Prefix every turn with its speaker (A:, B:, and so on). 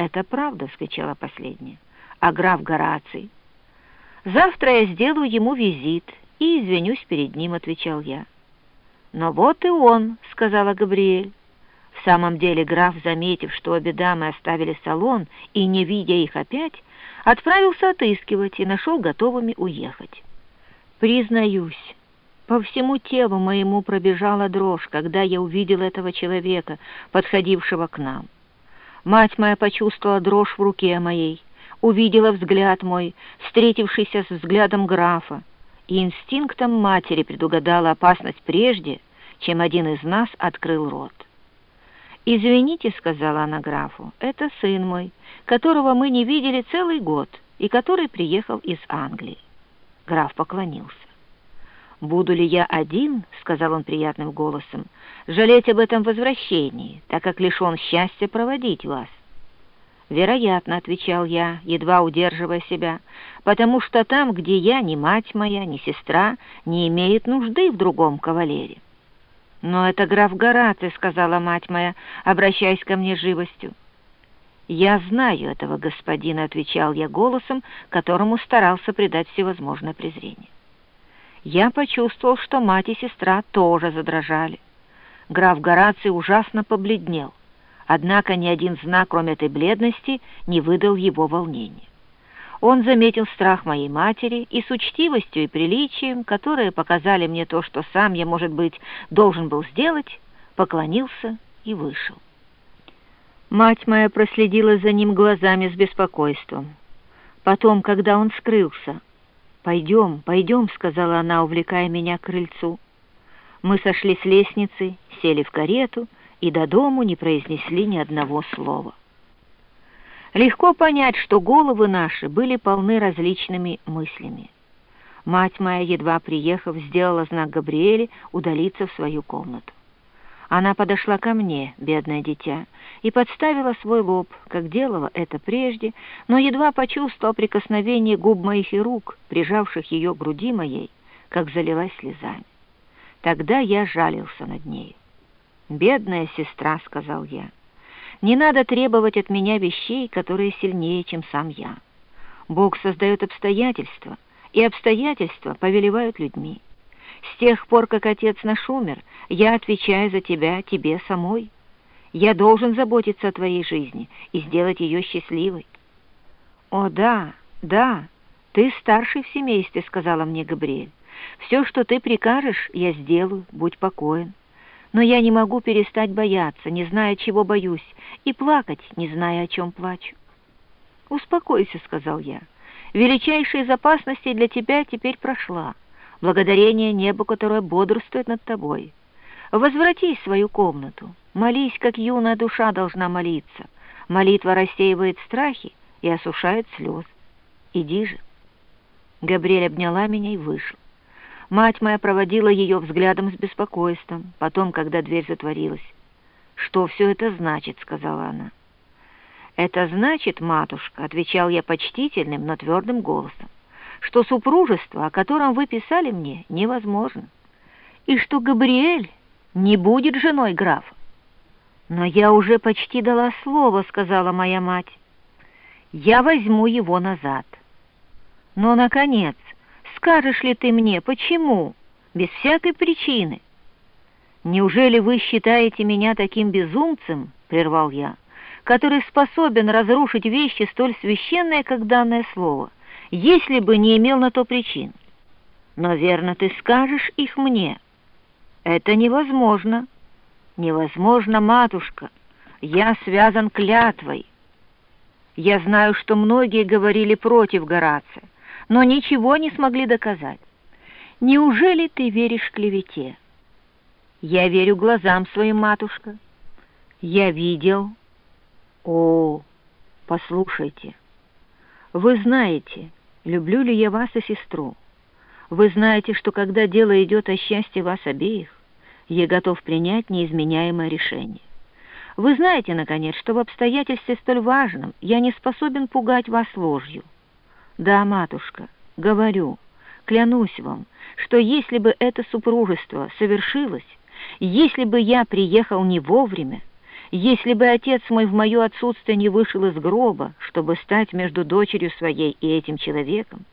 A: «Это правда!» — вскричала последняя. «А граф Гораций?» «Завтра я сделаю ему визит и извинюсь перед ним», — отвечал я. «Но вот и он», — сказала Габриэль. В самом деле граф, заметив, что обе дамы оставили салон и, не видя их опять, отправился отыскивать и нашел готовыми уехать. Признаюсь, по всему телу моему пробежала дрожь, когда я увидел этого человека, подходившего к нам. Мать моя почувствовала дрожь в руке моей, увидела взгляд мой, встретившийся с взглядом графа, и инстинктом матери предугадала опасность прежде, чем один из нас открыл рот. «Извините», — сказала она графу, — «это сын мой, которого мы не видели целый год и который приехал из Англии». Граф поклонился. «Буду ли я один, — сказал он приятным голосом, — жалеть об этом возвращении, так как лишен счастья проводить вас?» «Вероятно», — отвечал я, едва удерживая себя, «потому что там, где я, ни мать моя, ни сестра не имеет нужды в другом кавалере». «Но это граф Гораций», — сказала мать моя, обращаясь ко мне живостью. «Я знаю этого господина», — отвечал я голосом, которому старался придать всевозможное презрение. Я почувствовал, что мать и сестра тоже задрожали. Граф Гораций ужасно побледнел, однако ни один знак, кроме этой бледности, не выдал его волнения. Он заметил страх моей матери и с учтивостью и приличием, которые показали мне то, что сам я, может быть, должен был сделать, поклонился и вышел. Мать моя проследила за ним глазами с беспокойством. Потом, когда он скрылся, «Пойдем, пойдем», — сказала она, увлекая меня к крыльцу. Мы сошли с лестницы, сели в карету и до дому не произнесли ни одного слова. Легко понять, что головы наши были полны различными мыслями. Мать моя, едва приехав, сделала знак Габриэле удалиться в свою комнату. Она подошла ко мне, бедное дитя, и подставила свой лоб, как делала это прежде, но едва почувствовала прикосновение губ моих и рук, прижавших ее груди моей, как залилась слезами. Тогда я жалился над ней. «Бедная сестра», — сказал я, — не надо требовать от меня вещей, которые сильнее, чем сам я. Бог создает обстоятельства, и обстоятельства повелевают людьми. С тех пор, как отец наш умер, я отвечаю за тебя, тебе самой. Я должен заботиться о твоей жизни и сделать ее счастливой. «О, да, да, ты старший в семействе», — сказала мне Габриэль. «Все, что ты прикажешь, я сделаю, будь покоен» но я не могу перестать бояться, не зная, чего боюсь, и плакать, не зная, о чем плачу. «Успокойся», — сказал я. «Величайшая из опасностей для тебя теперь прошла, благодарение небу, которое бодрствует над тобой. Возвратись в свою комнату, молись, как юная душа должна молиться. Молитва рассеивает страхи и осушает слезы. Иди же». Габриэль обняла меня и вышла. Мать моя проводила ее взглядом с беспокойством, потом, когда дверь затворилась. «Что все это значит?» — сказала она. «Это значит, матушка», — отвечал я почтительным, но твердым голосом, «что супружество, о котором вы писали мне, невозможно, и что Габриэль не будет женой графа». «Но я уже почти дала слово», — сказала моя мать. «Я возьму его назад». «Но, наконец, скажешь ли ты мне, почему, без всякой причины?» «Неужели вы считаете меня таким безумцем?» — прервал я, «который способен разрушить вещи столь священные, как данное слово, если бы не имел на то причин? Но верно ты скажешь их мне. Это невозможно. Невозможно, матушка. Я связан клятвой. Я знаю, что многие говорили против Горация, но ничего не смогли доказать. Неужели ты веришь клевете? Я верю глазам своим, матушка. Я видел. О, послушайте. Вы знаете, люблю ли я вас и сестру. Вы знаете, что когда дело идет о счастье вас обеих, я готов принять неизменяемое решение. Вы знаете, наконец, что в обстоятельстве столь важном я не способен пугать вас ложью. Да, матушка, говорю, клянусь вам, что если бы это супружество совершилось, если бы я приехал не вовремя, Если бы отец мой в мое отсутствие не вышел из гроба, чтобы стать между дочерью своей и этим человеком,